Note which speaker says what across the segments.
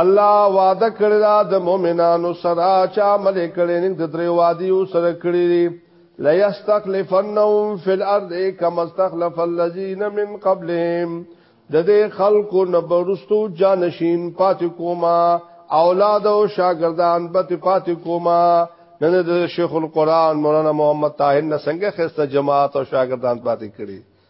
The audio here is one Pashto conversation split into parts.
Speaker 1: الله وعده کړی دا د مؤمنانو سره چې عمل کړي نه د درې وادي سره کړی دی لا یستخلفنهم فی الارض کما استخلف الذین من قبلهم د دې خلکو نبرستو جانشین پات کوما اولاد او شاګردان بت پات کوما نن د شیخ القران مولانا محمد طاهر نه څنګه خسته جماعت او شاګردان پاتې کړي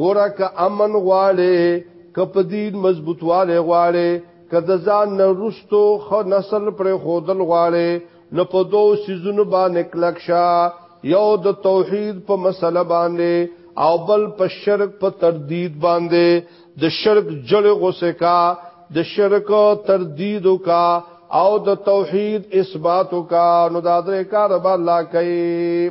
Speaker 1: ګوره که امن غواړې که په دین مضبوطواله غواړې که د ځان نه رستو خو نسل پر خودل غواړې نو په دوو سيزونو باندې کلک شه یو د توحید په مسله باندې او بل په شرک په تردید باندې د شرک جړ غوسه کا د شرک تردید کا او د توحید اثبات کا نو دا درې کار به الله کوي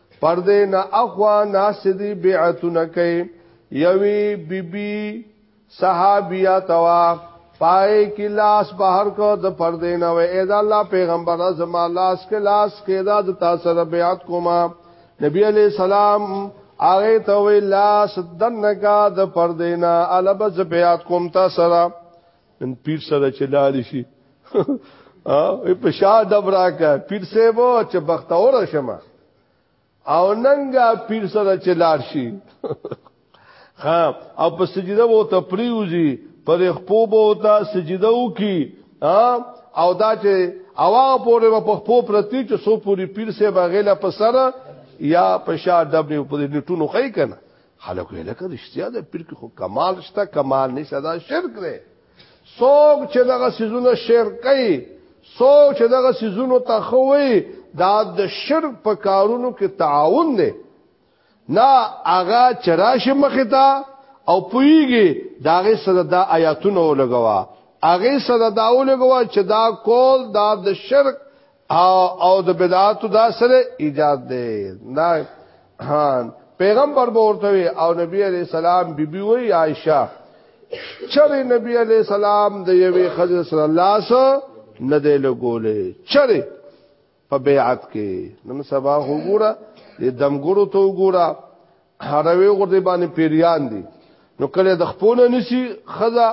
Speaker 1: پردې نه اخوا ناس دي بیعتونه کوي یوی بیبي بی صحابیا توا پای کې لاس بهر کو د پردې نه وې اې دا الله پیغمبر زما لاس کې لاس کې دا د تاسو سره بیعت کوما نبی علی سلام هغه ته وی لاس دنګا د پردې نه البز بیعت کوم تاسو سره ان پیر سره چې لاړ شي او په شاه دبرا کا پیر سیبو چې بختور شمه او ننګا پیر سره چې لاړ شي ها او په سجده وو ته پریوزی پر خپو بو ته سجده وکي او دا چې اوا پورې په خپو پرتی چې سو پوری پیر سیبا غیلا په سره یا په شاه دبني په لټونو خی کنه خلکو یې لکه رښتیا د پیر کې خو کمال شته کمال نشته دا شرک دی څوک چې دغه سيزونه شرک کوي څوک چې دغه سيزونو ته خوي دا د شرک په کارونو کې تعاون دی نه هغه چرشه مخه تا او پویږي داغه سره دا آیاتونه ولګوا هغه سره دا ولګوا چې دا کول دا د شرک او او د بدعات دا سره ایجاد ده دا پیغمبر ورته او نبی علی السلام بیبي وی عائشه چرې نبی علی السلام د یوې خزر صلی الله سره نه دی لګولې چرې په بیعت کې نن سبا وګوره د دمګورو ته وګوره هروي غردي باندې پیریان دي نو کله د خپونه نسی خزا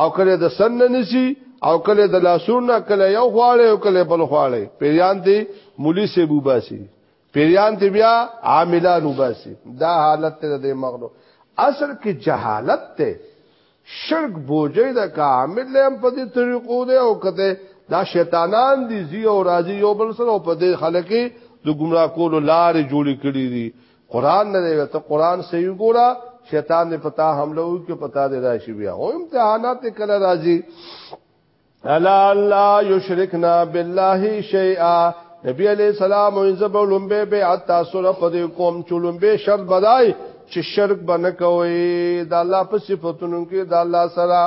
Speaker 1: او کله د سن نسی او کله د لاسونه کله یو خواړی او کله بل خواړی پیریان دي مولي سه بوباسي پیریان دي بیا عاملان وباسي دا حالت ته د مغلو اصل کې جهالت ته شرک بوجی ده که عامل له هم په دې طریقو ده او کته دا شیطانان دي زی او راضی یو بل سره او په دې خلک د ګمراه کولو لارې جوړې کړې دي قران نه دی ته قران صحیح ګورا شیطان نه پتا حمله وکي پتا دې راشي بیا او امتحانات کله راځي الا الله یشرکنا بالله شیئا نبی علیہ السلام انځ په لومبه به عطا سره په دې قوم چولومبه شرط بدای چې شرک بنه کوي د الله په صفاتونو کې د الله سره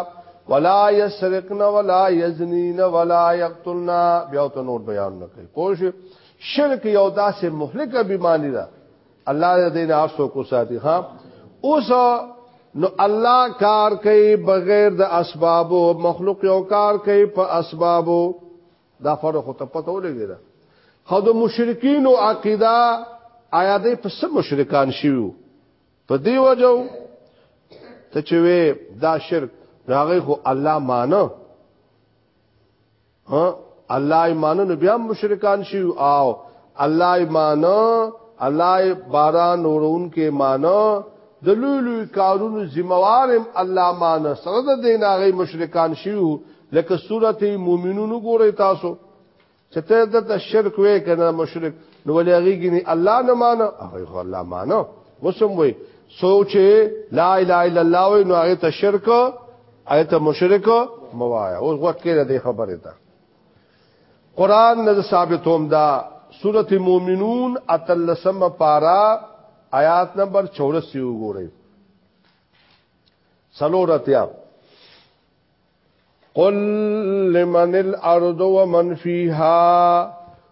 Speaker 1: ولا یسرقنا ولا یزنین ولا یقتلنا بیا ته نور بیان نه کوي پوه شرک یو داسې مهلکه بیماری ده الله دې نه اوسو کو ساتي ها اوس نو الله کار کوي بغیر د اسبابو مخلوق یو کار کوي په اسبابو دا فرق خو ته پته ولګی دا خو د مشرکین او عقیده آیا دې په سم مشرکان شیو په دی وجو ته چې دا شرک راغی خو الله مانه ها الله ایمان نو بیا مشرکان شي او الله ایمان الله باران نورون کې مانو د لوی لوی کارونو ذمہوارم الله مان سره د دین هغه مشرکان شیو لکه سورته مومنون ګوره تاسو چې ته د شرک وې کنه مشرک نو ولې هغه ګني الله نه مان هغه الله مان وسم وې سوچ لا اله الا الله نو هغه ته شرک آیت مشرک موایا اوس وخت کې د خبره ده قران نه ثابتوم دا سوره مومنون اتلسم پارا آیات نمبر 84 وګورئ سلورتیا قل لمن الارض ومن فيها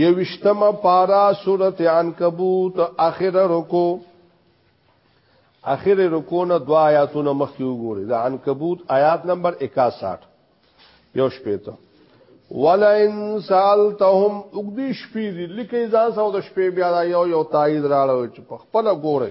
Speaker 1: یوشتم پارا سورت عنکبوت اخر رکو اخر رکو نه دوا آیاتونه مخکې وګوري دا عنکبوت آیات نمبر 61 یو شپېته ولئن سالتهم وګدي شپې دي لکه ځان سره د شپې بیا یو یو تایید راړو چې په خپل ګوره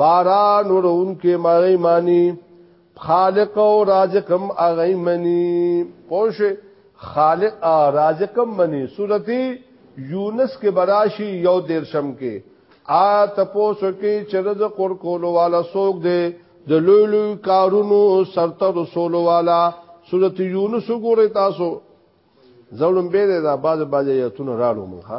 Speaker 1: باران ورون کې مغی مانی خالق او رازقم اغی منی پوش خالق او رازقم منی سورتی یونس کې براشی یو دیرشم کې آ تپوسو کې چې رزق ور کولو والا سوق دی د لوی لوی کارونو سرته رسول والا سورت یونس وګورئ تاسو زولم به دا باز باز یتون راړو مونږه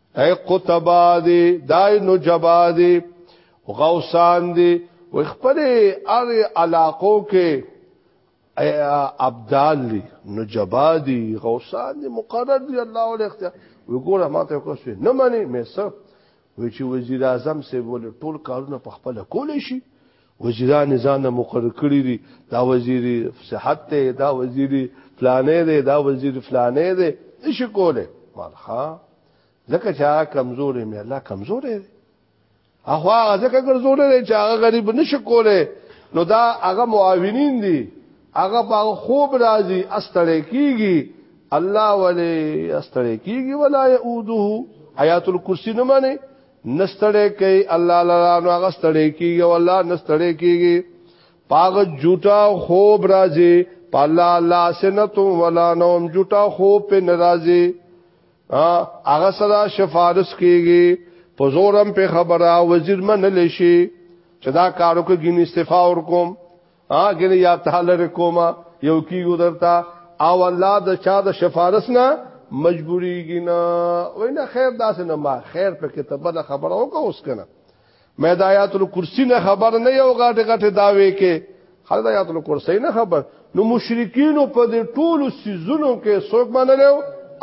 Speaker 1: اے قطبا دی دای نو جبا دی غوسان دی و خپل ار علاقو کې ابدال دی نو جبا دی غوسان دی مقرر دی الله ول اختیار وی ګوره ما ته کوس نه مانی مې سر وی چې وزیر اعظم سه ول ټول کارونه په خپل کول شي وزیران ځان مقرر کړی دي دا وزیر صحت دی دا وزیر فلانه دی دا وزیر فلانه دی نشي کوله مالخا ځکه چې هغه کمزورې مې الله کمزورې دی هغه هغه ځکه کمزورې دی چې هغه غریب نشي کوله نو دا هغه معاونین دي هغه په خوب راځي استړې کیږي الله ولې استړې کیږي ولا يعوده آیات الکرسی نه معنی نستړې کوي الله لرا نو هغه ستړې کیږي او الله نستړې کیږي پاغ جوټا خوب راځي پالا لا سنت ولا نوم جوټا خوب په ناراضي هغه صدا شفارس کیږي په زورم په خبره وزیر من لشي چې دا کارو کې ګین استعفا ورکوم هغه نه یا تعالی رکوما یو کیو درتا او الله د چا د شفارس نه مجبوریږي نه وینا خیر داسې نه ما خیر په کتابه نه خبر او کو اوس کنه مې د آیات الکرسی نه خبر نه یو غاټه غاټه داوي کې خلک د آیات الکرسی نه خبر نو مشرکین په دې ټولو سيزونو کې څوک منلو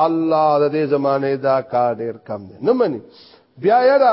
Speaker 1: الله د دې زمانه دا کار ډیر کم دی نه مني بیا یاره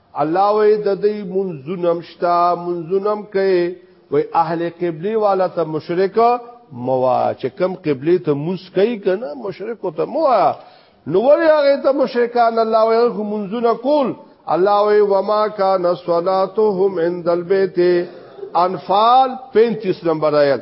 Speaker 1: الله وې د دې منځونم شتا منځونم کې وې اهل قبلي والا ته مشرک موا چې کم قبلي ته موس کوي کنه مشرک ته موا نو ولې هغه ته مشرکان الله وې منځونه کول الله وې وما کان صلاتهم عند البيت انفال 35 نمبر آیت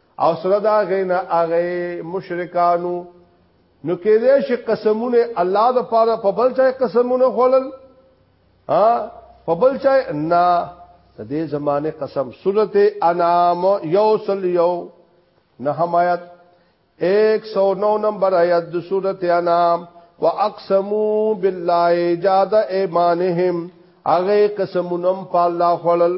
Speaker 1: او سره دا غینا هغه مشرکانو نو کې دې شي قسمونه الله د پاره په بل ځای قسمونه خولل ها په بل ځای نه د دې زمانه قسم سورته انعام یوصل یو نه حمایت 109 نمبر آیت د سورته انعام واقسموا بالله جاد ایمانهم هغه قسمونم په الله خلل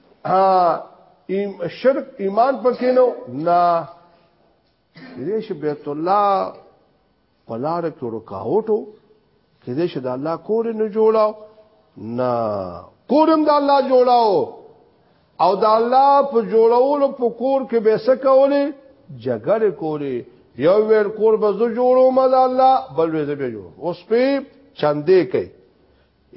Speaker 1: ها شرک ایمان پکې نو نه دې چې بیت الله پلار کې ورکاوټو کې دې چې د الله کور نه جوړاو نه کورم د الله جوړاو او د الله په جوړولو په کور کې به څه کولې جګړه کولې یو ویل کور به زه جوړوم د الله بل وې زه به جوړ اوس په چاندې کوي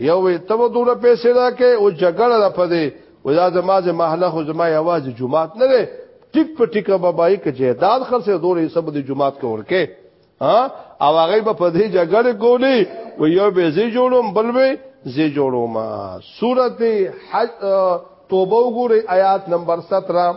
Speaker 1: یو وی ته به دوره پیسې راکې او جګړه را پدې و دا زما زه محله خو زما یواز جمعات نه دی ټیک په ټیک به بای کې جهاد خرڅه دوره سب د جمعات کې ورکه ها او هغه به په دې جګړه کولی و یو به زی جوړوم بل به زی جوړوم سورته حج توبه وګوره آیات نمبر 17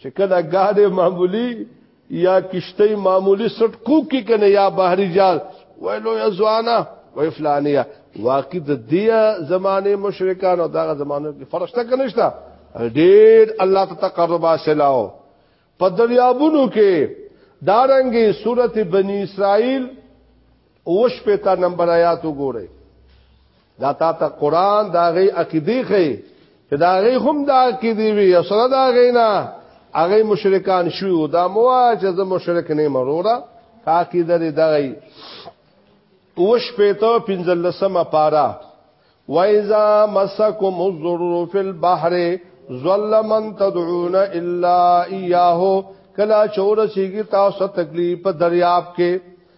Speaker 1: چې کله ګاډي معمولی یا کشته معمولی سټ کو کې کنه یا بحری جال ویلو یا زوانا وی فلانیا واقع د دې زمانه مشرکان او دغه زمانه کې فرشته کنيشتا ډېر الله ته تقرب حاصلاو په دریابونو کې دارنګي سورته بنی اسرائیل اوش په تا نمبر آیات وګوره دا تا ته قران دا غي عقيدي خي چې دا غي هم دا عقيدي وي او سره دا غي نه هغه مشرکان شو دا مو چې زه مشرک نه مروره تا کې درې دا غي اوش په تا پنځلسمه پارا وایذا مسکم الضر فی البحر ظل من تدعون الا اياه کلا چور سیږي تاسو تکلیف دریاب کې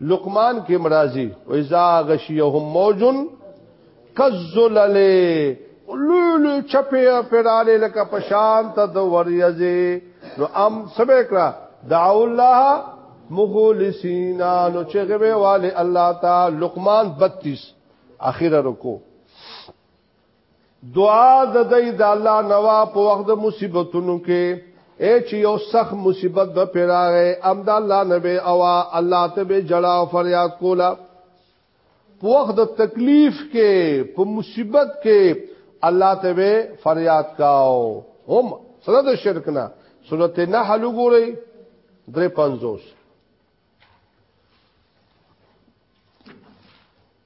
Speaker 1: لقمان کې مرাজি و اذا غشيهم موج كذلل لول چپه پراله لکه پشان ته د وریځي نو ام سبه کرا دعو الله مخلصینا نو چې غوي والي الله تعالی لقمان 32 اخیره رکو دعا د دې د الله نوا په وخت د مصیبتونو کې اے چې یو سخت مصیبت به پیراغه ام د الله نبی او الله ته به جړا او فریاد کولا په وخت د تکلیف کې په مصیبت کې الله ته به فریاد کاو هم سره د شرک نه سورته نحل ګورئ 350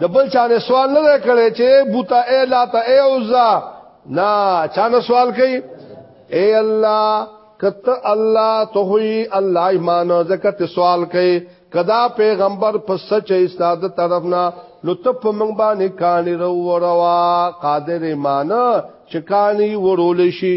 Speaker 1: د بل چانه سوال نه کړي چې بوتا اے لا تا اے عزا نا چانه سوال کوي اے الله کته الله ته وی الله ایمان زکه سوال کوي کدا پیغمبر په سچ استاد طرف نه نو ته په موږ باندې کانی وروا قادر ایمان چې کانی ورول شي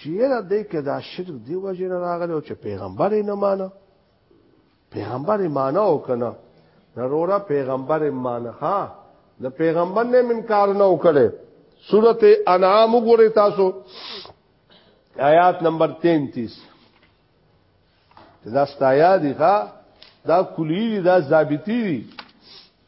Speaker 1: چې یره دې کې دا شرک دی وجه نه راغلی او چې پیغمبر یې نه مانه پیغمبر یې مانه او کنه ضروره پیغمبر یې مانه ها د پیغمبر نه منکار نه وکړي سورته انعام وګورئ تاسو آیات نمبر 33 دا ستایا دی ښا دا کلی دی دا ثابتی دی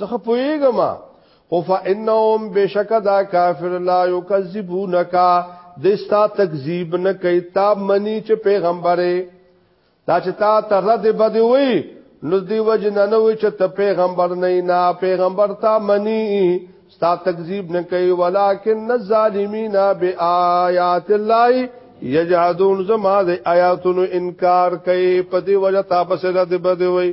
Speaker 1: زخه پویګم او فانهم بشک دا کافر لا یکذبونک دستا تکذیب نه کوي تا منی چې پیغمبره دا چې تا ته رد بده وي نو دی وجه نه نو چې ته پیغمبر نه نه پیغمبر تا منی ستا تکذیب نه کوي ولکن الظالمین بیاات الله یجحدون زما د آیاتونو انکار کوي په دی وجه تاسو رد بده وي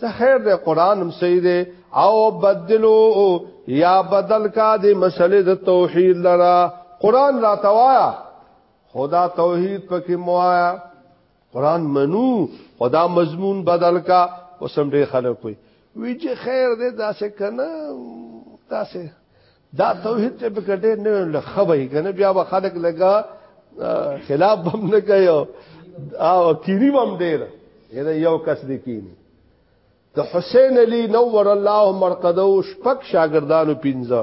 Speaker 1: ته خیر د قران هم صحیح دی او بدلو یا بدل کا د مسلې د توحید لرا قران را توایا خدا توحید پکې موایا قران منو خدا مضمون بدل کا وسم دې خلک وي وی چې خیر دې داسې کنه داسې دا توحید ته پکټه نه لخبای کنه بیا به خلک لگا خلاف بم نه کوي او کینی بم ډیر یره یو کس دی کینی د حسین علی نور الله مرقده او شپک شاګردانو پینځه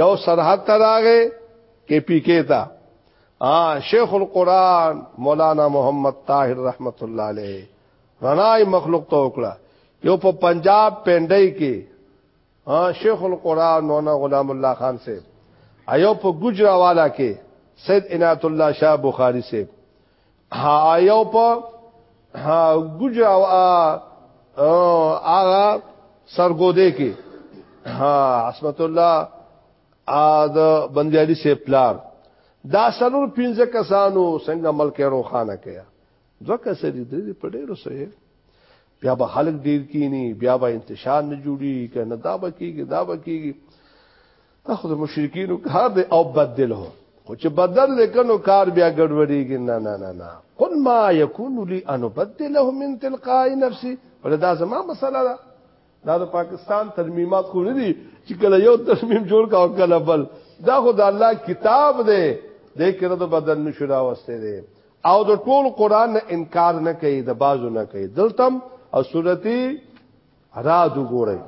Speaker 1: یو سرحد ته راغې کې پی کې تا ا شیخ القران مولانا محمد طاهر رحمت الله علیه رنای مخلوق تو وکړه یو په پنجاب پندای کې ها شیخ القران مولانا غلام الله خان صاحب ایو په ګجرا والا کې سید عنایت الله شاه بخاری صاحب ها ایو په ها ګجرا آغا سرګودې کې ها عصمت الله ا د بندیالي سیپلار دا سلور پنځه کسانو څنګه ملک روخانه کیا دوه کسه دي درې په ډیرو سره بیا به خلک ډیر کینی بیا به انتشار نه جوړي کنه دا به کیږي دا به کیږي دا خو د مشرکینو کار دی او بدل هو خو چې بدل لیکنو کار بیا ګډوډیږي نه نه نه نه قل ما یکون لی ان بدله من تلقاء نفسي ولدا زما مسله ده دا د پاکستان ترمیمات خو نه دي چې کله یو ترمیم جوړ کا او کله بل دا خو د الله کتاب دی د کړه د بدل نشو راوسته دی او د ټول قران نه انکار نه کوي د بازو نه کوي دلتم او سورتی را دو ګورئ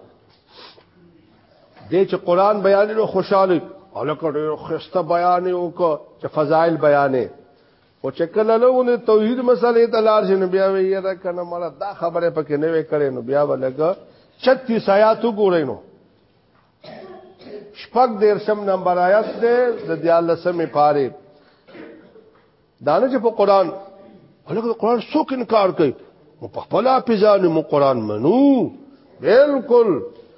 Speaker 1: دې چې قران بیان له خوشاله الکه خسته بیان او کو چې فضائل بیانې او چې کله له ونه توحید مسلې ته لار شي نو بیا وی یره کنه مړه دا خبره پکې نه وې کړې نو بیا ولګ 36 آیات وګورئ نو شپږ دیرشم نمبر آیات ده د دیاله سمې پاره دانه چې په قران ولکه قران څوک انکار کوي مو په خپل اپیزان مو قران منو بالکل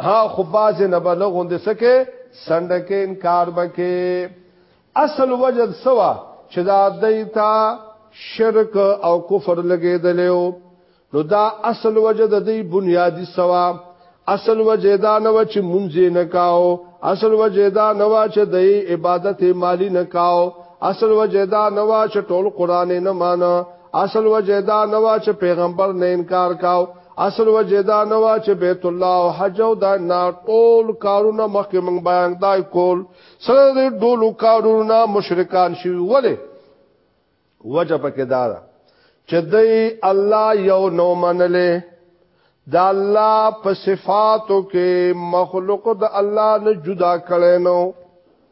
Speaker 1: ها خو باز نه بلغوند سکه سندکه انکار بکه اصل وجد سوا چې دا دیتا شرک او کفر لګیدلو نو دا اصل وجد د دې بنیادی سوا اصل وجه دا نه و چې مونږ نه کاو اصل وجه دا نه و چې د عبادت مالی نه کاو اصل وجه دا نه و چې ټول قران نه مانو اصل وجه دا نه وا چې پیغمبر نه انکار کاو اصل وجه دا نه وا چې بیت الله او حج او دا نه ټول کارونه مخکې مونږ بیان دای کول سره دې ټول کارونه مشرکان شي وله وجه پکې دا ده چې دې الله یو نو منلې دا الله په صفاتو کې مخلوق د الله نه جدا کړي نو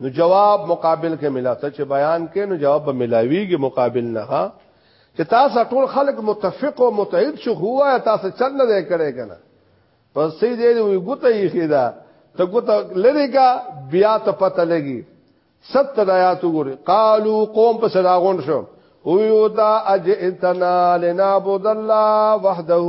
Speaker 1: نو جواب مقابل کې ملا ته چې بیان کې نو جواب به ملاویږي مقابل نه ها چې تاسو ټول خلک متفق او متحد شو هوا تاسو چل نه دی کړی کنه پس سي دې وي ګوته یې خیدا ته ګوته لری کا بیا ته پته لګي ست آیات وګوري قالو قوم په صداغون شو او یو دا اجئتنا لنعبد الله وحده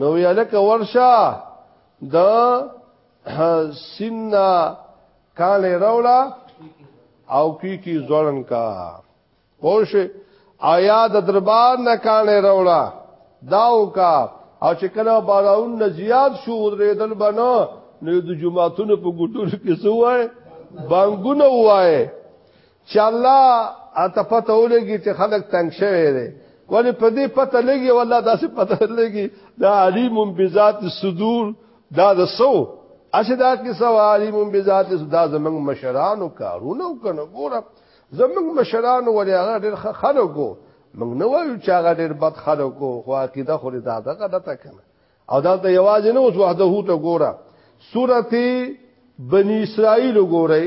Speaker 1: نو یلک ورشا د سینا کاله رولا او کی کی زړن کا پوش آیا د دربار نه کاله رولا داو کا او چې کله باراون نه زیات شو ورېدل بنو نو د جمعهتون په ګټور کې سوای بانګونه وای چې الله اته پته ولګي چې خلک تنگ شوی دی ولی په دې پته لګي والله داسې پته لګي دا علیم بذات الصدور دا د سو اشه دا کې سو علیم بذات دا زمنګ مشرانو کارونه وکنه ګوره زمنګ مشرانو ولې هغه ډېر خلکو موږ نه وایو چې هغه ډېر بد خلکو خو عقیده خو دا دغه دته کنه او دا د یوازې نه اوس وحده ته ګوره سورته بنی اسرائیل ګورئ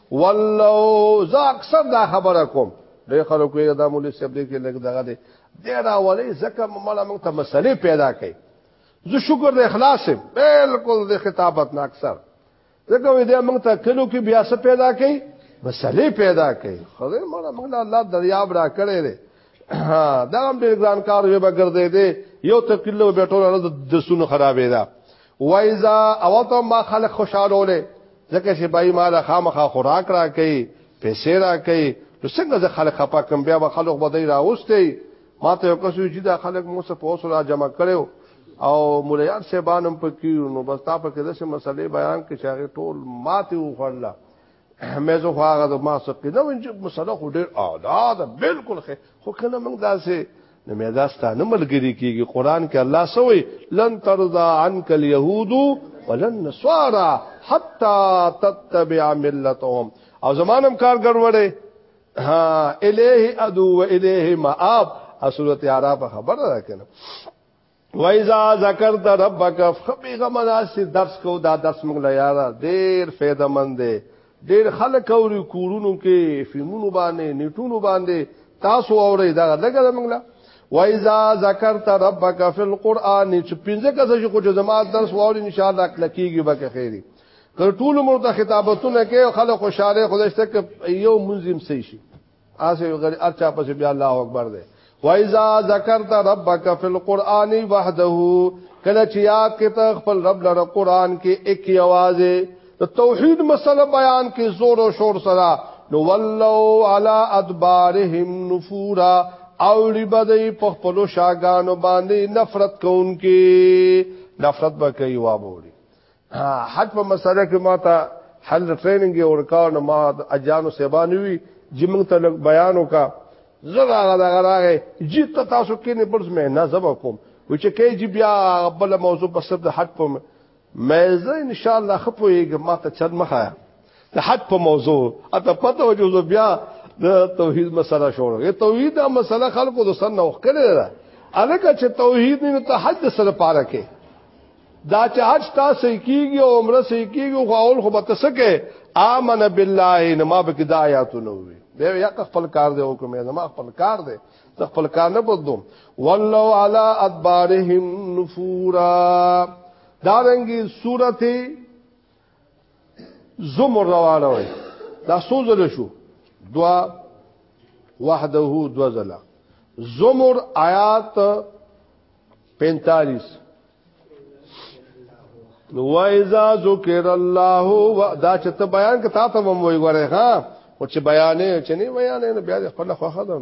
Speaker 1: والله زه اکثر دا خبره کوم ډېر خلکو یې دا مولوی صاحب دې کې لګ دغه دې ډېر راولې زکه مړه موږ ته مسلې پیدا کړي زه شکر د اخلاص بالکل د خطابت نه اکثر زکه وې دې موږ ته کلو کې بیا څه پیدا کړي مسلې پیدا کړي خدای مړه موږ الله دریاب را کړې دې ها دا هم ډېر ګران کار وي به ګرځې دې یو تفکر له به ټول ورځ د سونو خرابې ده وایزا او ته ما خلک خوشاله ولې ځکه چې بای مال خامخا خوراک را کوي پیسې را کوي نو څنګه زه خلک خپه کوم بیا به خلک به دی راوستي ما ته یو کس وی چې دا خلک مو څه پوسو را جمع کړو او مولیان سیبانم پکې نو بس تا په کې داسې مسلې بیان کې چې هغه ټول ماته وخړله مې زه خو هغه ما سقې نه وین چې مسله خو ډېر اعلی ده بالکل خې خو کنه موږ داسې نه مې دا ستانه ملګری کیږي قران کې الله سوې لن ترضى عنك اليهود ولن نصارى حتى تتبع ملتهم او زمانم کار ګډوډې ها الیه ادو و الیه مآب سورته اعراف خبر ده کنه وایزا ذکر ته ربک خبي غمناسي درس کو دا درس موږ لا یاره ډیر فایده مند دی ډیر خلک اوري کورونو کې فیمونو باندې نیټونو باندې تاسو اوري دا لګل موږ لا وایزا ذکر ته ربک فی القران چې پنځه کسه چې کو جماعت درس ووري ان شاء الله کلکیږي به خیری کله ټول مرته خطابتونه کې خلک خوشاله خدای ستک یو منظم سي شي اسه غری ارچا پس بیا الله اکبر دی وایذا ذکرت ربک فی القرآن وحده کله چې یاد کې ته خپل رب لره قرآن کې یک आवाज د توحید مسله بیان کې زور او شور سره نو ولو علی ادبارهم نفورا او لبدی په خپل شاګانو باندې نفرت کوونکې نفرت به کوي وابوري حج په مسله کې ما ته حل ټریننګ ورکاو نو ما اجانو سیبانوي چې موږ ته بیان وکا زړه هغه دغه راغی چې ته تاسو کې نه پرز مې نه زب کوم و چې کې چې بیا بل موضوع په سر د حج په مې زه ان شاء الله خپويږم ما ته چل مخه د حج په موضوع اته پته و چې بیا د توحید مسله شروع یې توحید دا مسله خلکو د سن نو خکله ده الکه چې توحید نه ته حج سره پاره کې دا چې حج تاسو کیږي او عمره سې کیږي خو اول خو به تاسو کې امن بالله نه ما به کې د آیاتونو وي به یا خپل کار دی او کومه زما خپل کار دی ته خپل کار نه بدوم والله علی ادبارهم نفورا دارنګي سورته زمر رواله وي دا سوزل شو دوا وحده دوا زلا زمر آیات 45 نو وایزا ذکر الله و دا چې ته بیان ک تا ته مم وی غره ها او چې بیانې چې نه بیانې نه بیا خپل خوخه ده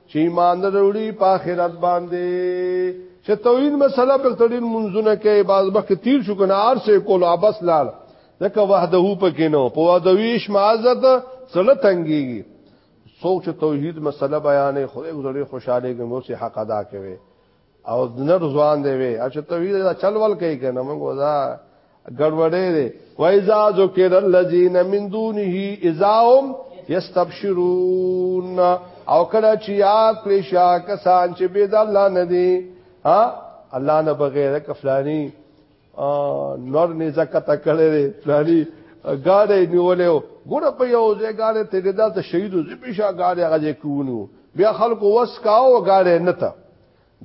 Speaker 1: چې ایمان وروړي په آخرت باندې چې توحید مسله په تړین منځونه کې باز بخ تیر شو کنه ار سه کول ابس لال دغه وحده په کې نو په وادویش معزت سره تنګيږي څوک چې توحید مسله بیانې خو یو ځلې خوشاله ګمو سي حق ادا کوي او نر ځوان دی وی اچ ته وی دا چل ول کوي کنه موږ ودا ګډوډې دی وایذا ذکر الذین من دونه اذا هم یستبشرون او کله چې یاد کړی شا کسان چې بيد الله نه دی ها الله نه بغیر کفلانی نور نه زکته کړي پلاني ګاډي نیولې ګوره په یو ځای ګاډي ته ددا ته شهیدو زپیشا ګاډي هغه کوونو بیا خلکو وس کاو ګاډي نه ته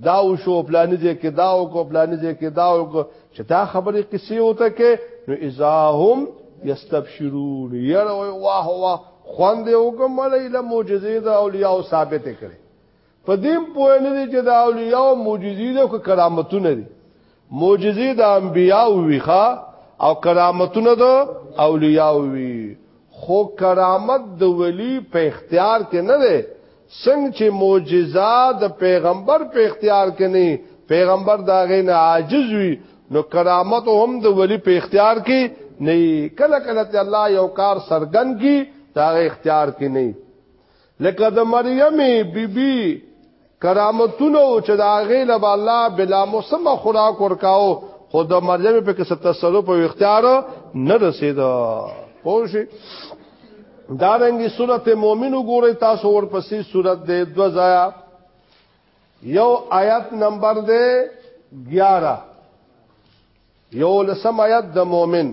Speaker 1: دا وشو پلاني دې کې دا او کو پلاني دې کې دا او کو چې دا خبرې قصې وته کې نو اذاهم یستبشرون یره واه واه خوان دې وګملې له معجزې دا اولیاء ثابت کړي په دې پوه نه دي چې د اولیاء او معجزې او کرامتونه دي معجزې د انبیاء ویخه او کرامتونه د اولیاء وی خو کرامت د ولی په اختیار کې نه ده څنګه چې معجزه د پیغمبر په اختیار کې نه پیغمبر دا غي نه عاجز وي نو کرامت هم د ولی په اختیار کې نه کله کله ته الله یو کار سرګن کی دا اختیار کې نه لکه د مریم بیبي بی کرامتونه چې دا غي له الله بلا موسم خوراک ورکاو خو د مریم په کې تصرف او اختیار نه رسید پوه شي دارنګي سورته مؤمن وګورئ تاسو ورپسې سورته د دو ځایا یو آیات نمبر دی 11 یو لسم آیات د مؤمن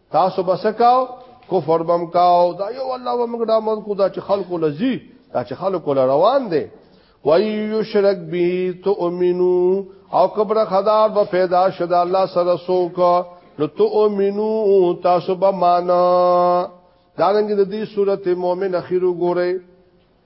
Speaker 1: تاسو بس کاو کفر بم کاو دا یو الله و موږ د ملکو دا چې خلکو لذي دا چې خلکو روان دي وای یشرک به تؤمنو او کبر خدار به پیدا شد الله سره سوک نو تؤمنو تاسو به معنا دا رنګ د دې سورته مؤمن اخیرو ګوره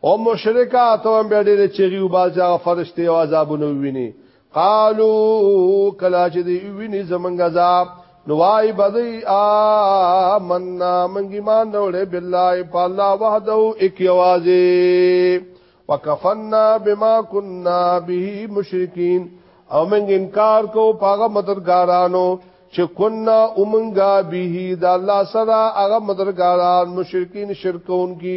Speaker 1: او مشرکا ته هم بیا ډېر چغي او باز هغه فرشته او عذابونه ویني قالو کلا چې دی ویني زمنګ عذاب نوای بدی آمنا منګ ایمان وروړې بالله په الله وحده اک یوازې وکفنا بما كنا به مشرکین او منګ انکار کو پاغه مدرګارانو چې کنا اومنګا به د الله سره هغه مدرګاران مشرکین شرکون کی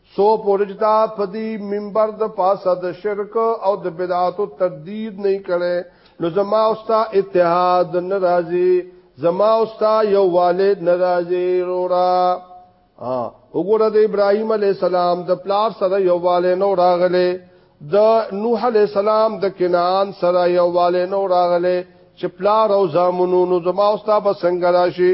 Speaker 1: سو پورجتا پدی منبر د پاسه د شرک او د بدعات او تردید نه کړي نو زما اوستا اتحاد ناراضي زما اوستا یو والد ناراضي رورا وګوره د ابراهيم عليه السلام د پلار سره یو والد نو راغله د نوح عليه السلام د کنعان سره یو والد نو راغله چې پلار او زامنونو زما اوستا به څنګه راشي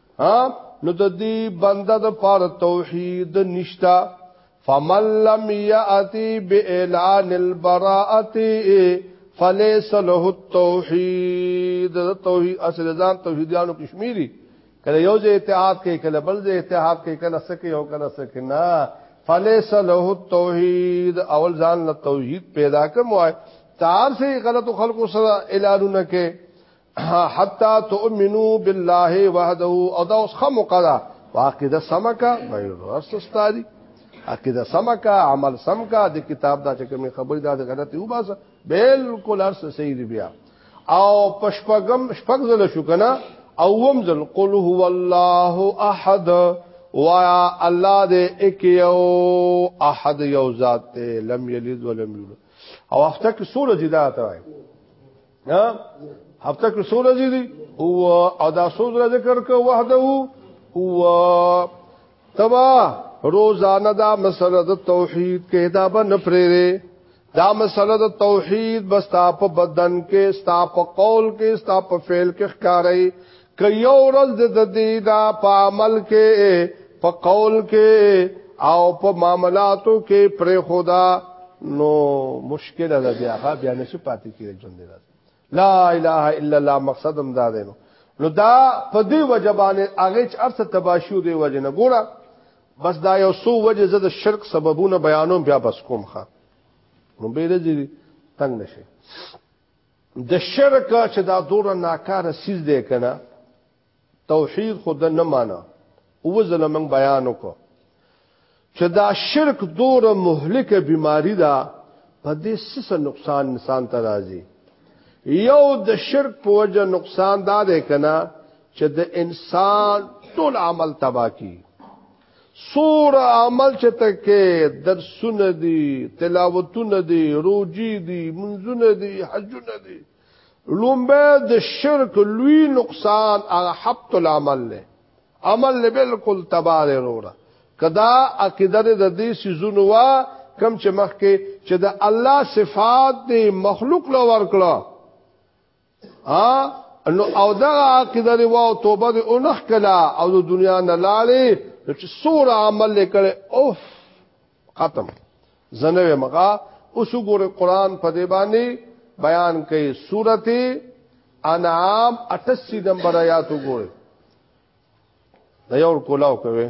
Speaker 1: ها نو د دې بنده د پاره توحید نشتا فمن لم یاتی باعلان البراءه فليس له التوحید توحید اصل ځان توحیدانو کشمیری کله یو ځای اتحاد کوي کله بل ځای اتحاد کوي کله سکه یو کله سکه نه فلیس له التوحید اول ځان له توحید پیدا کوم وای تار سے غلط خلقو سره اعلانونه کې حتا تؤمنو بالله وحده او دا اوس خمو قضا واقعده سمکا غیر سستاری عقیده سمکا عمل سمکا د کتاب دا چې کوم خبر دا غلط یو بس بالکل ارس صحیح دی بیا او پشپغم شپغ زل شو کنه او وم زل قل هو الله احد وایا الله دې اک یو احد یو ذات ته لم یلد ولم یولد او وخت کې سورج دا ته وای ها هفته کې څو ورځې دي او او دا څو ورځې ذکر کو وحده او تبا روزانه دا مسله د توحید کې دا بن پرېره دا مسله د توحید بس تا په بدن کې ستا په قول کې ستا په فعل کې ښکارای که یو ورځ د تدیدا په عمل کې په قول کې او په معاملاتو کې پر خدا نو مشکل ده بیا ها بیا نشي پاتې کېږي ژوند دی لا اله الا الله مقصد هم دا دی نو دا په دې وجبانه هغه چې ارث تباشو دی وجه نه ګوره بس دا یو سو وجه زه د شرک سببونه بیانوم بیا بس کوم ښه نو به دې تنگ نشي د شرک چې دا دور ناکاره سیز دی کنه توحید خود نه معنا او زلمنګ بیان وکړو چې دا شرک دور مهلک بیماری ده په دې سس نقصان انسان ته راځي یو د شرک په وجه نقصان دا دی کنه چې د انسان ټول عمل تباہ کی سور عمل چې تکې درسونه دي تلاوتونه دي روجي دي منځونه دي حجونه دي لومبه د شرک لوی نقصان هغه حبط العمل له عمل له بالکل تبار وروړه کدا عقیده د دې سيزونو وا کم چې مخکې چې د الله صفات دی مخلوق لو ورکړه ا نو او دا عقیده دی واو توبه دی اونخ کلا او د دنیا نه لاړې چې سور عمل کړي اوف ختم زنه مغا اوس ګوره قران په دی باندې بیان کوي سورته انعام 88 نمبر آیات وګوره دا یو کولاو کوي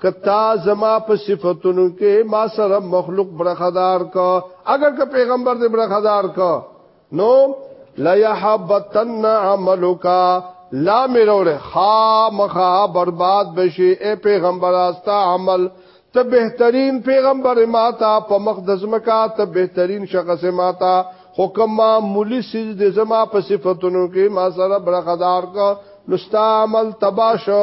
Speaker 1: کتا زما په صفاتونو کې ما سره مخلوق برخدار کا اگر که پیغمبر دې برخدار کا نو لا يحبطن عملک لا میروره خامخا برباد بشي اے پیغمبر استا عمل ته بهترین پیغمبر ماتا په مقدس مکا ته بهترین شخص ماتا حکم معمولی سیز د زما په صفاتونو کې ما سره برخدار کا نستا عمل تباشو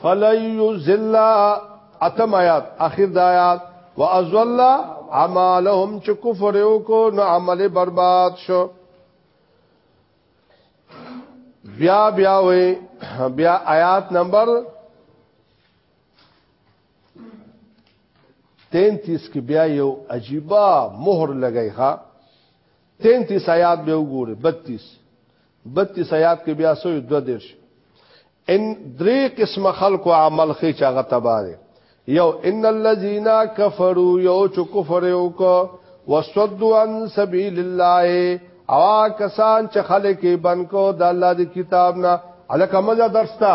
Speaker 1: فلیذل اتم آیات اخر د آیات وازل اعمالهم چې کفر یو کو نو عمل برباد شو بیا بیا وې بیا آیات نمبر 33 کې بیا یو عجیبا مہر لګای ها 33 آیات به وګوره 32 بتی سیاب کې بیا سوی دو درش ان درې قسم خلق او عمل خې چاغه تباره یو ان الذين كفروا یو چې کفر یو کو وسدوا عن سبيل الله اوا کسان چې خلک بن کو د الله د کتاب نه الکه مزه درستا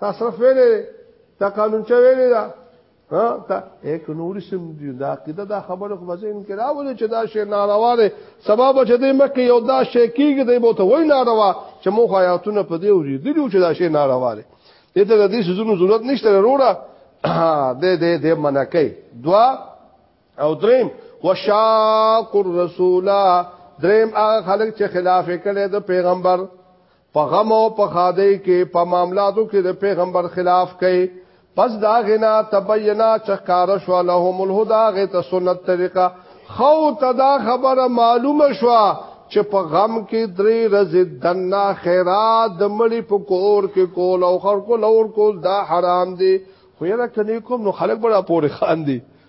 Speaker 1: تصرف ویلې دا قانون چا ویلې دا ها ته یک نور سم دی دا کده دا خبره خو بس ان کې راولې چې دا شی ناروا دی سبب چې دې مکه یو دا شی کیږي دی بوته وای ناروا چې مو حیاتونه په دې وری دی چې دا شی ناروا دی دې ته د دې سيزونو ضرورت نشته وروړه دې دې دې منکې دوا او دریم وشاق الرسول دریم هغه خلک چې خلاف کړي د پیغمبر په غم او په خاده کې په معاملاتو کې د پیغمبر خلاف کوي پس دا غنا تبینا چکار شو لهم الهدى غه ته سنت طریقه خو تدا خبره معلومه شو چې په غم کې درې ورځې دنا خیرات د مړي په کور کې کول او خر کول اور کول دا حرام دي خو یې کني کوم نو خلک بڑا پورې خان دي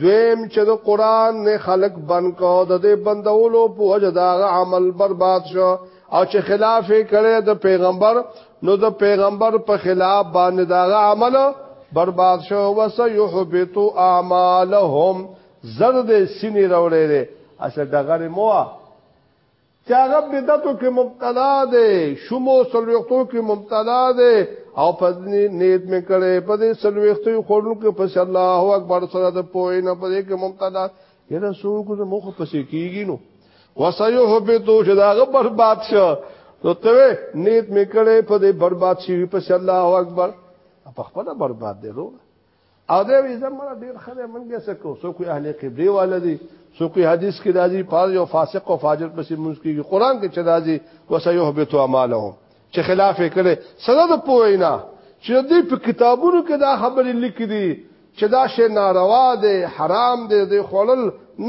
Speaker 1: دویم چې د قران نه خلق بن کو د دې بندولو په وجه دا عمل برباد شو او چې خلاف کړي د پیغمبر نو د پیغمبر په خلاف باندې دا عمل برباد شو وسيحبط اعمالهم زرد سینې راولې دي اصل دغه مو چې هغه بدعتو کې مبتلا دی شومو سلوختو کې مبتلا دی او په نیت مې کړي په دې سلوختو خورلو کې پس الله اکبر سره د پوي نه په دې کې مبتلا یره څوک د مخ پسې کیږي نو وسيو به تو چې دا غبر باد شو نو ته نیت مې کړي په دې برباد شي پس الله اکبر په خپل برباد دی رو او دا وی زمره ډیر خره منګه سکو سو کوی اهل قبله والا دی سو کوی حدیث کې راځي پاره یو فاسق او فاجر پسې مونږ کېږي قران کې چې راځي وسيهبت اعمالهم چې خلاف کړي سره د پوینا چې دې په کتابونو کې دا خبرې لیکې دي چې دا شی ناروا دی حرام دی د خلل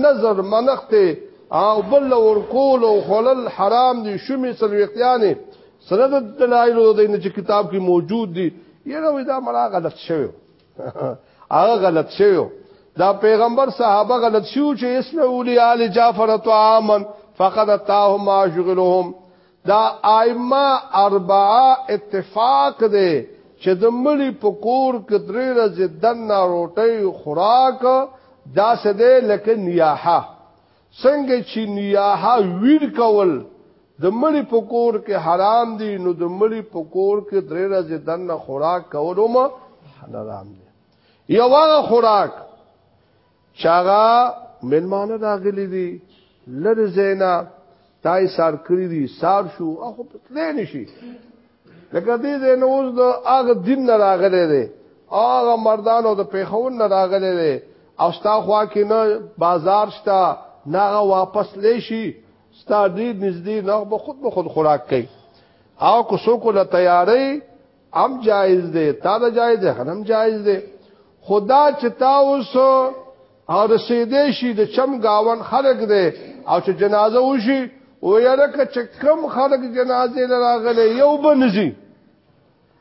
Speaker 1: نظر منخته او بل ورکول او خلل حرام دی شومې سلوختيانه سره د دلایل د دین چې کتاب کې موجود دي یره وې دا مړه غلط شوی هغه غلط شوی دا پیغمبر صحابه غلط شو چې اسم اولی آل جعفر طعاما فقد اتاهم ما شغلهم دا ائمه اربعه اتفاق دی چې د ملي پکور کترې رز دن روټي خوراک دا سده لکه نیاحه څنګه چې نیاه ویر کول د مړي په کور کې حرام دي نو د مړي په کور کې درې ورځې دنه خوراک کول هم حرام دي یو هغه خوراک چاغه ملمانه راغلي دي لری زینا تای سار کړی دي سار شو اخو پتلې نشي لکه دې دې نو اوس د هغه دین نه راغلي دي هغه مردانو د پیښون نه راغلي دي او ستا خوا کې نه بازار شته نه واپس لشي ستا دې نږدې نه به خود به خود خوراک کوي او کو سو کو له تیاری هم جایز دی تا دا جایز دی هم جایز دی خدا چې تا اوس او د سیدې شي د چم گاون خلق دی او چې جنازه وشي او یلکه چې کم خلق جنازه لراغله یو بنزي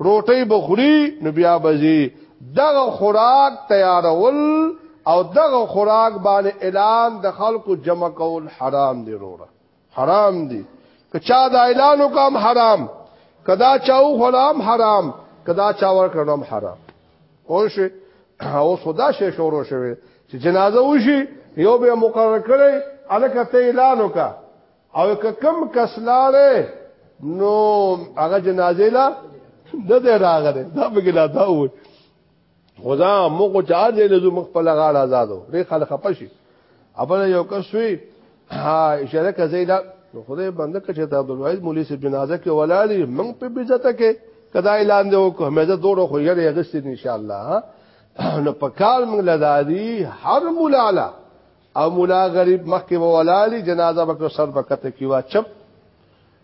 Speaker 1: روټي بخوري نو بیا بزي دغه خوراک تیارول او دغه خوراک باندې اعلان د خلکو جمع کول حرام دی وروره حرام دي که چا دا اعلان وکم حرام کدا چاو غلام حرام کدا چا ور کړم حرام او شي او صدا شي شروع شوه چې جنازه وشي یو به مقرر کړي الکه ته اعلان وکا او کم کسلاله نو هغه جنازه لا د دې راغله دا بګلا دا وای خدا موږ چې اځې له زموږ په لغاړه آزادو ری خلک پشي ابل یو کس وی اشاره کوي دا خدای بنده کچه ته عبد الواحد مولوی صاحب جنازه کې ولالي موږ په بيزته کې کدا اعلان دی وکړه مې زه دوړو خو یې غشت ان شاء الله نو په کال موږ لدادي هر مولالا او مولا غریب مخکې ولالي جنازه وکړه سر وکته کیوا چپ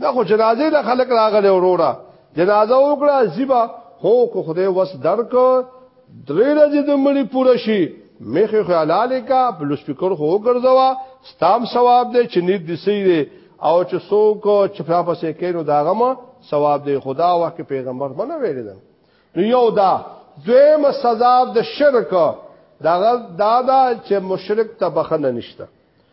Speaker 1: دا خو جنازې له خلک راغله وروړه جنازه وکړه زیبا هو کو خدای وس درک درې ورځې د مړي پوره شي میخه خیالاله کا بل سپیکر خو ګرځوا ستام ثواب دی چې نید دي سي دی او چې څوک چې په پسې کینو دا غم ثواب دی خدا او کې پیغمبر باندې ویل دي نو یو دا دویم سزا د شرک دا دا دا چې مشرک ته بخنه نشته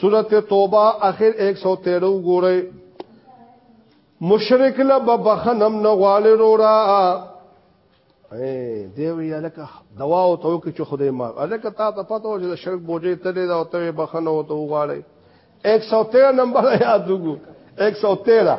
Speaker 1: سورت توبه اخر 113 وګورئ مشرک له بخنم نه غواړي رورا اے دیو یا لکه دوا او تو کې چې خدای ما الکه تا ته پته و چې شرک بوجه تلې دا او ته بخنه او ته غواړي 113 نمبر یاد وګو 113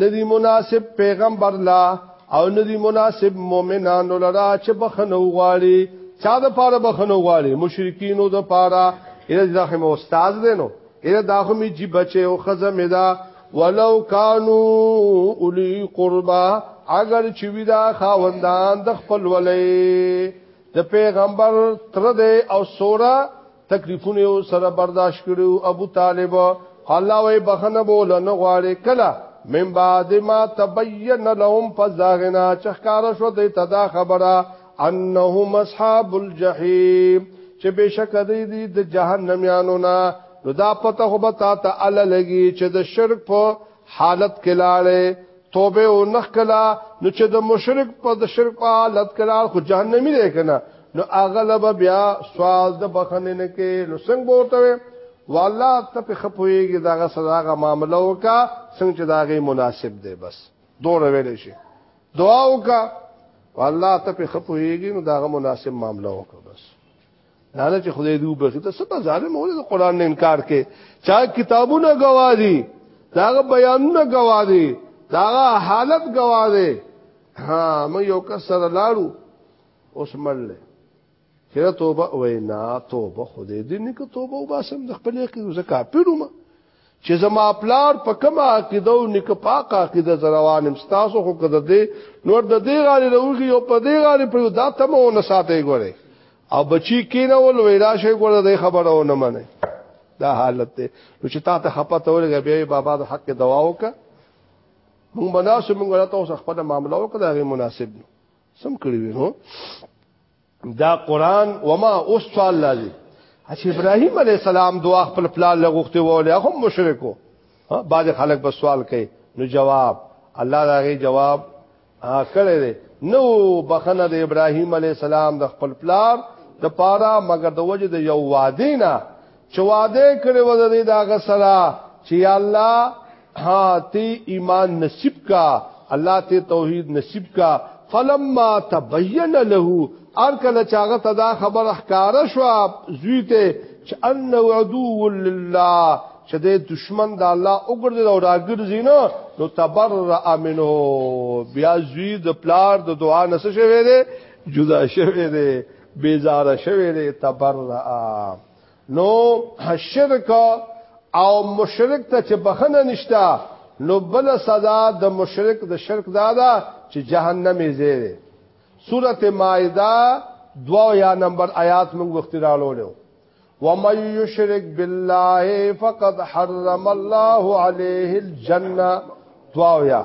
Speaker 1: ندی مناسب پیغمبر لا او ندی مناسب مؤمنانو لرا چې بخنو غواړي چا د پاره بخنو غواړي مشرکینو د پاره اله دا هم استاد دی نو اله دا هم جی بچي او خزمه دا ولو کانو اولی قربا اگر چې ودا خاوندان د خپل ولې د پیغمبر تر دې او سورا تکلیفونه یو سره برداشت کړو ابو طالب الله وې بخنه بوله نه غواړي کله من بعد ما تبين لهم فزاغنا چخکار شو ته تدا خبره انهم اصحاب الجحیم چې بشک دې دې د جهنميانو نه نو دا پته خو به تا ته ال لګي چې د شرک په حالت کې لاړې توبه او نخ کلا نو چې د مشرک په د شرک په حالت کې لاړ خو جهنمی دی کنه نو اغلب بیا سوال د بخنه نه کې نو څنګه بوته والله ته په خپويږي داغه صداغه معاملې وکا څنګه چې داغه مناسب دی بس دوه ویل شي دعا وکا والله ته په خپويږي نو داغه مناسب معاملې وکا بس دا نه چې خدای دې وبخي ته سبا ظالم ولې د قران نه انکار کې چا کتابونه گواهی داغه بیانونه گواهی داغه حالت گواهی ها مې یو کس سره لاړو اوس مړل چیرې توبه وینا توبه خدای دې نه کو توبه وباسم د خپل کې زکه پیروم چې زما پلار په کومه عقیده او نیک پاک عقیده زروانم تاسو خو کده دې نور د دې غالي روغي او په دې غالي په دا تمه و نه ساتي ګوره او بچی کینه ول ویلا شي ګوره دې خبره و نه منه دا حالت ته نو چې تا ته خپته ولګي بیا بابا د حق دوا وکا مونږ بناسو مونږ راته اوس خپل معاملې وکړه هغه مناسب نو سم کړی وي نو دا قران وما اوس سوال لازم چې ابراهيم عليه السلام دعا خپل پلان لغوخته وله هم مشرکو بعض خلک به سوال کوي نو جواب الله داغه جواب کړی دی نو بخنه د ابراهيم عليه السلام د خپل پلان د پاره مګر د وجه د یو وادینا چې وعده کړې و د دې داغه سره چې یا الله ها تی ایمان نصیب کا الله ته توحید نصیب کا فلما تبین له ار کله چاغه تدا خبر احکار شو زوی ته چې ان وعدو لله چې د دشمن د الله وګرځي او راګرځي نه نو تبرأ منه بیا زوی د پلار د دعا نس شوی دی جدا شوی دی بیزار شوی دی تبرعا نو شرک او مشرک ته چې بخنه نشتا نو بل سزا د مشرک د شرک دادا چې جهنم یې زیره سورت مائده دو یا نمبر آیات موږ وخت راړو ومن یشرک بالله فقد حرم الله عليه الجنه دو یا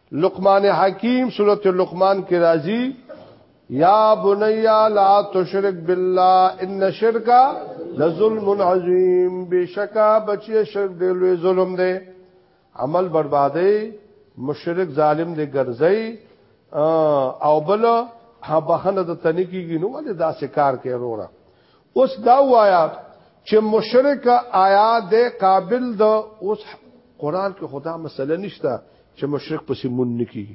Speaker 1: لقمان حکیم سورۃ لقمان کې راځي یا بنیا لا تشرک بالله ان شرک لظلم عظیم بشکا بچی شرک دی لوی ظلم دی عمل بربادی مشرک ظالم دی ګرځي او بل ها بهنه د تنکیږي نو ولې دا سکار کې وروره اوس دا وایا چې مشرک آیا د قابل د اوس قران کې خدا مسله نشته چې مشرک پسې مون نکی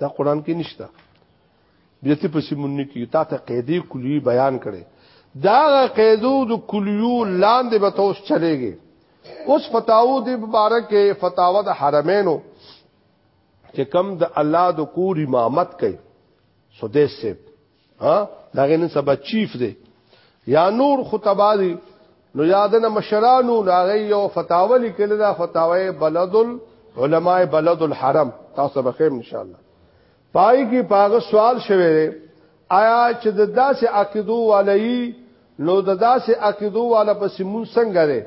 Speaker 1: دا قران کې نشته بیرته پسې مون نکی تا ته قیدی کلی بیان کړي دا قیدو د کلیو لاندې به تاسو چلےږي اوس فتاو د مبارک فتاوا د حرمینو چې کم د الله د کور امامت کوي سودیس سیب ها دا غنن سبا چیف دی یا نور خطبادی نو یادنه مشرانو ناغي یو فتاوی لیکل دا فتاوی بلد العلماء بلد الحرم تاسو به خیم ان شاء الله پای کې پاغه سوال شوه آیا چې د داسې عقیدو والي نو د داسې عقیدو والا په سیمون څنګه ده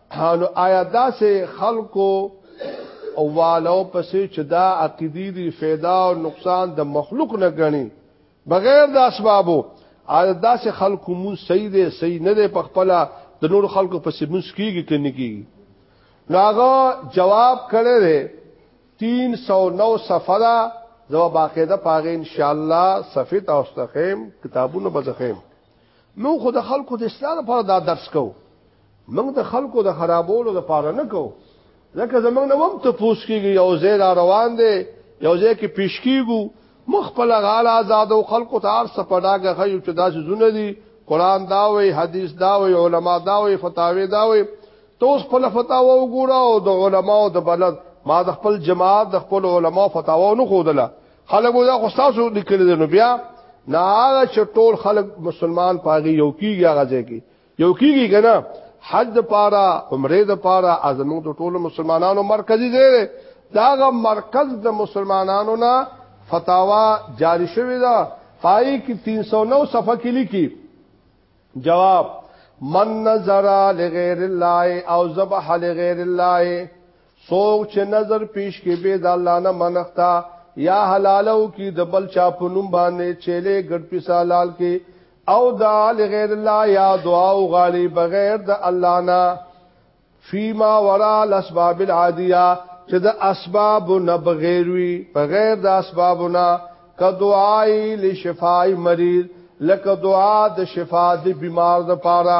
Speaker 1: حال آیا داسې خلکو او والو پسې چې دا عقیدی دی فایده او نقصان د مخلوق نه غني بغیر د اسبابو آیا داسې خلکو مون صحیح دی صحیح نه دی په خپل د نور خلکو پسې مون سکیږي کني کیږي ناغه جواب کړی دی 309 صفحه زو باقاعده پاغه ان شاء الله صفه تاسو ته خیم کتابونه بزخیم موږ خو د خلکو د اصلاح لپاره دا درس کوو موږ د خلکو د خرابولو لپاره نه کوو ځکه زمونږ نه هم ته پوس کیږي یو ځای را روان دی یو ځای کې پیش کیږو مخ په لغال آزاد او خلکو ته ارس په ډاګه خیو چې داسې زونه دي قران دا وی حدیث دا وی علما دا وی فتاوی دا وی توس په فتاوا وګوره او د علماو د بلد ما د خپل جماعت د خپل علماو فتاوا نه خودله خلک ودا خو تاسو لیکل دي نو بیا نه هغه چې ټول خلک مسلمان پاغي یو کیږي هغه ځای کې یو کیږي کنه حج د پاره عمره د پاره ازمو د ټول مسلمانانو مرکزی ځای دی داغه مرکز د مسلمانانو نه فتاوا جاری شوې ده پای کې 309 صفحه کې لیکي جواب من نظر لغیر الله او ذبح لغیر الله څوک چې نظر پیش کې به د الله نه منښتا یا حلالو کې د بل چا په نوم باندې چيلې ګډ پیسه حلال کې او دا لغیر الله یا دعا او غالي بغیر د الله نه فیما ورا الاسباب العادیه چې د اسباب نه بغیر وي بغیر د اسباب نه ک دعای لشفای مریض لکه دعا د شفا د بیمار د پاره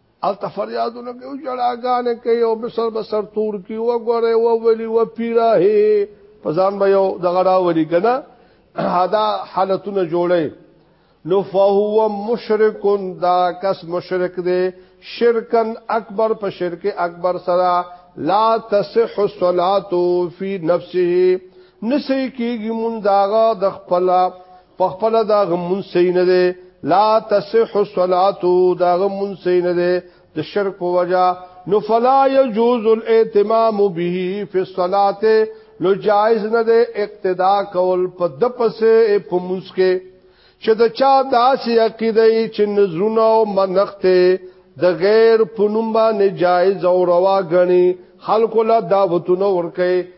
Speaker 1: ال تفریادونه کوي جړاګانې کوي او بسر بسر تور کی و غره و ولی و پیرا هي پزان به یو دغه راولي کنه دا حالتونه جوړي نو فهو مشرک دا کس مشرک دی شرکن اکبر په شرک اکبر سره لا تصح الصلاه فی نفسه نسی کیږي مون داغه د خپل په خپل دا غمون صحیح نه دی لا تصح الصلاه دا غمون صحیح نه دی د شرک په وجا نو فلا يجوز الاهتمام به في الصلاه لو جائز نه ده اقتدا کول په د پسې په مسکه چې د چا داسې عقیده چې نظرونه او منخته د غیر پنوم باندې جائز او روا غني خلق له دعوتونو ورکه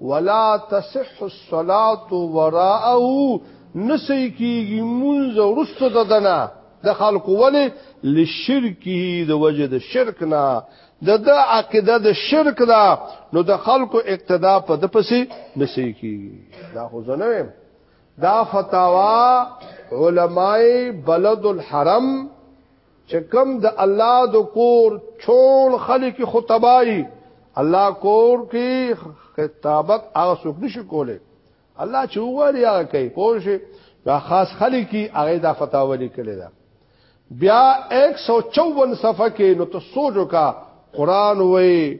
Speaker 1: ولا تصح الصلاه وراءه نسی کیږي مونږ ورستو ددنه د خلکو ولې لشرکی د وجه د شرک نه د د عقیده د شرک دا نو د خلکو اقتدا په د پسې نسی کی دا خو زنه دا فتاوا علماي بلد الحرم چې کم د الله د کور ټول خلک خطبای الله کور کې خطابت هغه څوک نشي کوله الله چې ووري هغه کوي پوه شي دا خاص خلک کی هغه دا فتاوی لیکل ده بیا 154 صفحه کې نو ته سوچو کا قران وې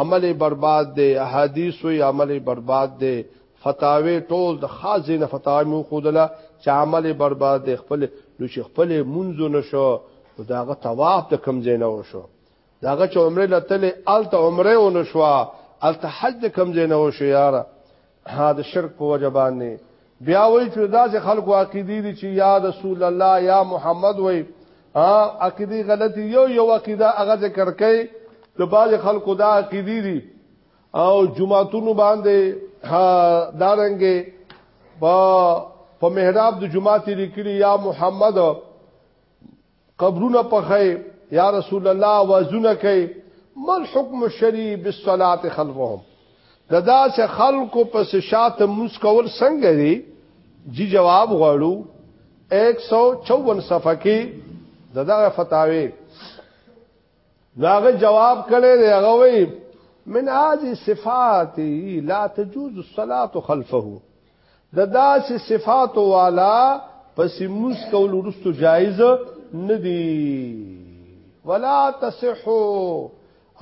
Speaker 1: عمل برباد دی احادیث وی عمل برباد دی فتاوی ټول د خاص نه فتاوی مو خودله چې عمل برباد دی خپل نو چې خپل منځ نشو او داغه طواف د کم زینه وشو داغه چې عمره لته الته عمره ونشوا الته حج د کم زینه وشو یاره ها د شرک په وجه باندې بیا وای چې داسې خلکو عقیدې دي چې یا رسول الله یا محمد وای ها عقیدې غلطي یو یو عقیده هغه ذکر کوي د باز خلکو دا عقیدې دي او جمعهتون باندې ها دارنګې په په محراب د جمعه تیر کړي یا محمد قبرونه پخې یا رسول الله وازونه کوي مل حکم شری بالصلاه خلفهم ددا سے خلق پس شات مس کول څنګه دی جی جواب غواړو 154 صفحه کې دغه فتاوی ناغه جواب کړي دی هغه وی من هذه صفات لا تجوز الصلاه خلفه د داسې صفات والا پس موس کول ورستو جایز ندی ولا تصحو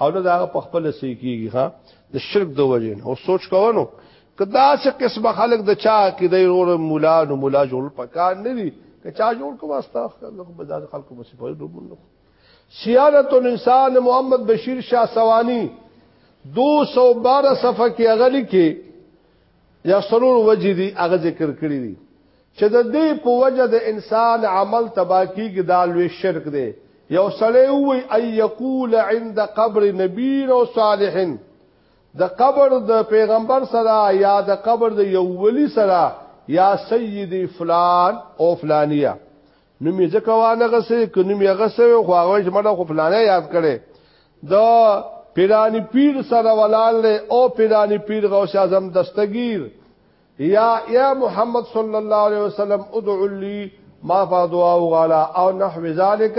Speaker 1: او نه دا په خپل سې کیږي ها د شرک د وجې نه او سوچ کوونو کدا چې قسمه خلق د چا کې د اور مولا نو مولا جوړ پکار نه دي که چا جوړ کواستا خلق بدل خلق مصیبت ډوبونه سیادت النساء د محمد بشیر شاه سوانی 212 صفحه کې اغلی کې یا سرور وجې دي هغه ذکر کړی دي چې د دې په وجه د انسان عمل تبا کیږي دا لوی شرک دی یو سړی وی ای یقول عند قبر نبی او صالح د قبر د پیغمبر سره یا د قبر د یو ولی سره یا سیدی فلان او فلانیه نو می ځکه وانه غسه ک نو می غسه خو هغه چې مړه خو فلانه یاد کړي دا پیرانی پیر سره ولال له او پیرانی پیر غوث اعظم دستگیر یا یا محمد صلی الله علیه وسلم ادعو لی ما فدعا وغلا او نحو ذالک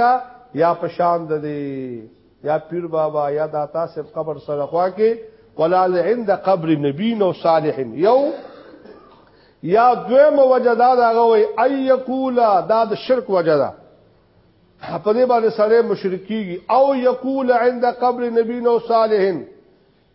Speaker 1: یا پشان د دی یا پیر بابا یا داتا سب قبر سره خوا کې ولال عند قبر نبی نو صالح یو یا دویم وجه دا دا غوي اي یقولا دا د شرک وجه ده په دې باندې سره مشرکیږي او یقول عند قبر نبی نو صالحین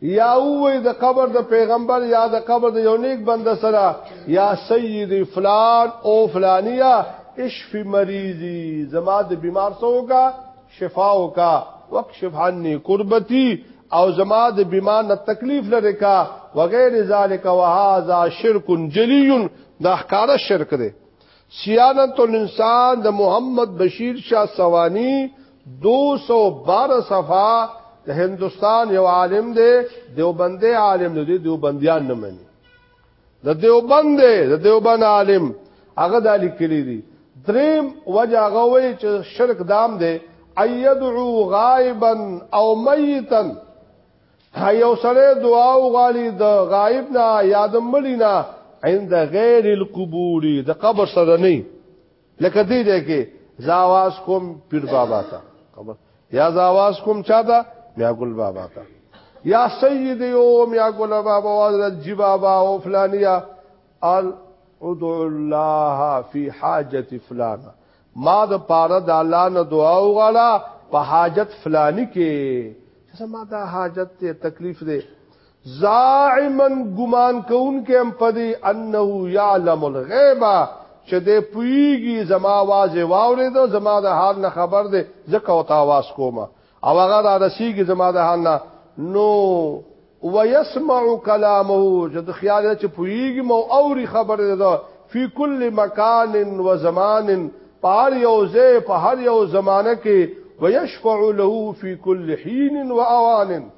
Speaker 1: یا وې د قبر د پیغمبر یا د قبر د یو نیک بنده سره یا سید فلان او فلانیه اشف مریضی زما د بیمار سوګه شفا وکا وکشف عني قربتي او زما د بیمار نه تکلیف لري کا وغیر ذالک وهذا شرک جلی دا ښکارا شرک دی سیانت الانسان د محمد بشیر شاه سوانی 212 صفحه د هندستان یو عالم دی دیوبندی عالم دی دیوبندیان نه مني د دیوبند دی د دیوبند عالم هغه د لیکلی دی دریم وجه هغه وی چې شرک دام دی ايدعو غائبا او ميتا هيو سره دعا وغالي د غائب نه یادم ملینا عند غیر القبور د قبر سره نه لکه دې دې کې زاواز کوم پیر بابا ته خبر یا زاواز کوم چا ته میا ګل بابا ته یا سید یو میا ګل بابا او رجی بابا او فلانیا ال ادعو الله فی حاجت فلانا ما د پاره د الله نه دعا وغواړه په حاجت فلانی کې چې ما دا حاجت ته تکلیف دی زاعما ګمان کون کې هم پدی انه يعلم الغيب چې دې پويږي زما आवाज واورې دو زما د حال نه خبر دې زکه او تاواز کومه او هغه را رسیږي زما د حال نه نو ويسمع كلامه چې د خیال چې پويږي مو اوري خبره ده فی کل مکان و زمان په هر یو ځای په هر یو زمانه کې ويشفع له فی کل حين و اوان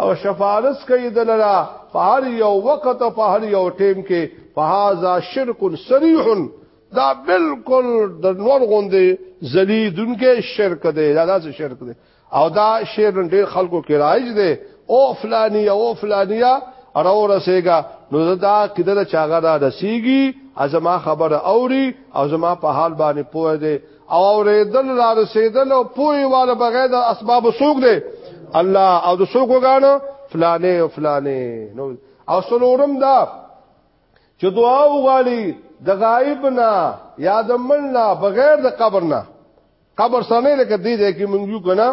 Speaker 1: او شفارس کوي دلرا په هر یو وخت او په هر یو ټیم کې فهذا شرک صریح دا بالکل د نور غوندې زلیدونکې شرک دی دا داسې شرک دی او دا شعر ډېر خلکو کې رایج دی او فلانی او فلانیا راو رسېګا نو دا کده چاغه را رسېږي ازما خبره اوري او زما په حال باندې پوهه دی او اوریدل را رسیدل او پوی والا بغیر د اسباب سوق دی الله او د سوق وګاڼو فلانه او فلانه نو او سلورم دا چې دعا وغالي د غایب نه یا د مل نه بغیر د قبر نه قبر سره لکه دې دې کې مونږ یو کنه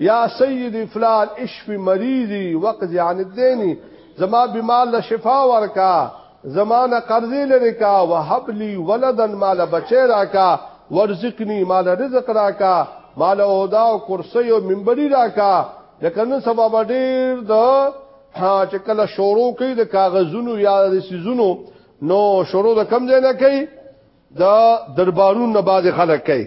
Speaker 1: یا سید فلان اشف مریضی وقضی عن الدین زما بیمار له شفا ورکا زمانه قرضې لري کا وهب لي ولدن مال بچي راکا ورزقني مال رزق راکا مال او دا او کرسي او منبري راکا لکه نن سبا ډېر د ها چې کله شورو کوي د کاغذونو یا د سيزونو نو شروع د کم ځای نه کوي دا دربارون نه باز خلک کوي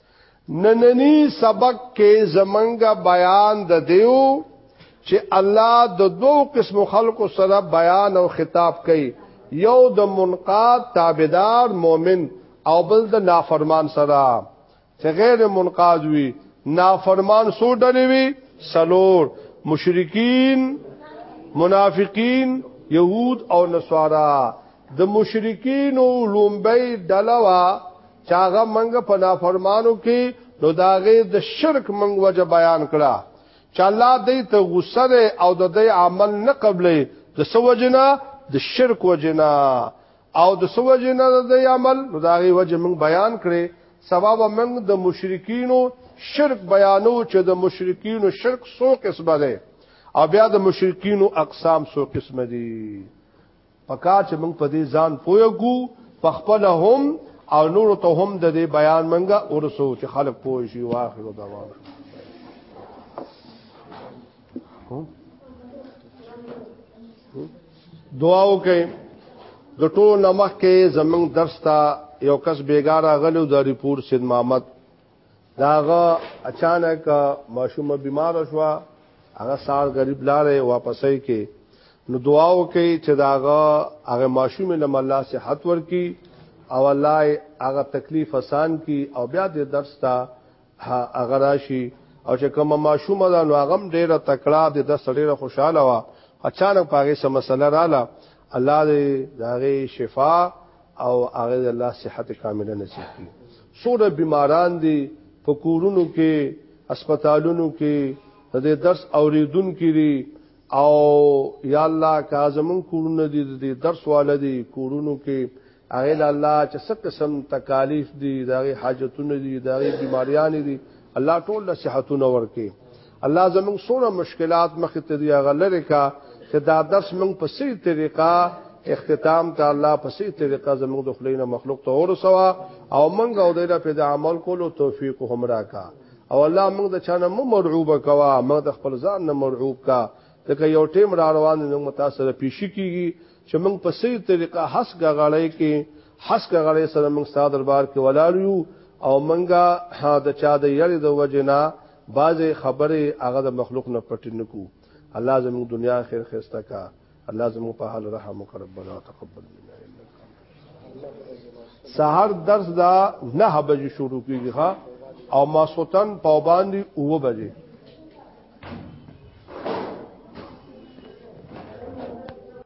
Speaker 1: نننی سبق کې زمنګ بیان د دیو چې الله د دوو قسم خلکو سره بیان او خطاب کوي یو د منقاد تابعدار مؤمن او بل د نافرمان سره چې غیر منقاد وي نافرمان سو ډلې وي سلور مشرکین منافقین یهود او نصارا د مشرکین او لومبی ډلوا چاغه منګ په نافرمانو کې نو داغه د شرک منګ وجه بیان کړه چې الله دې ته غوسه ده او د دې عمل نه قبلې د سوجنا د شرک وجنا او د سوجنا د دې عمل نو داغه وجه منګ بیان کړي سبب منګ د مشرکینو شرک بیانو چې د مشرکینو شرک سو قسمه ده او بیا د مشرکینو اقسام سو قسمه دي پکار چې موږ په دې ځان پوهګو په خپل هم او نور ته هم د دې بیان منګه ورسو چې خلک پوه شي واخر دوام دعا وکړئ د ټولو نمخ کې زمنګ درس ته یو کس بیګاره غلو د ریپور سید محمد داغه اچانک ماشومه بیمار شو هغه سار غریب لارې واپسې کې نو دعا وکي چې داغه هغه ماشومه لم الله صحت ورکي او الله هغه تکلیف آسان کی او بیا د درس ته هغه راشي او چې کوم ماشومه ده نو هغه ډیره تکړه د درس ډیره خوشاله وا اچانک پاګه سم مسله رااله الله دې داغه شفا او هغه د الله صحت کامله نصیب کړي سوره بیماران دي په کورونو کې هسپتالونو کې د دې درس اوریدون کړي او یا الله کا زمون کورونه دي د دې درس والدي کورونو کې هغه د الله چې څه قسم تکالیف دي دغه حاجتونه دي دغه بیماریان دي الله ټول له صحتونه ورکي الله زموږ سونه مشکلات مخ ته دی غلره کا چې دا درس موږ په سي طریقه اختتام ته الله په سي طریقه زموږ د خلینو مخلوق ته ورسوا او موږ او دله په د عمل کولو توفیق هم راکا او الله موږ د چانه مو مرعوب کوا موږ د خپل ځان نه مرعوب کا ځکه یو ټیم را روان دی موږ تاسو سره پیشي کیږي چې موږ په سي طریقه حس غړای کې حس غړای سره موږ ستاسو دربار کې ولاړ یو او منګه د چا د یړې د وجنا بعضې خبرې هغه د مخلوق نه پټې نه کو الله زموږ دنیا خیر خسته کا الله زموږ په حال رحم وکړه ربنا تقبل منا انك سحر درس دا نه بجې شروع کیږي ها او ما سوتن پاوباندي او بجې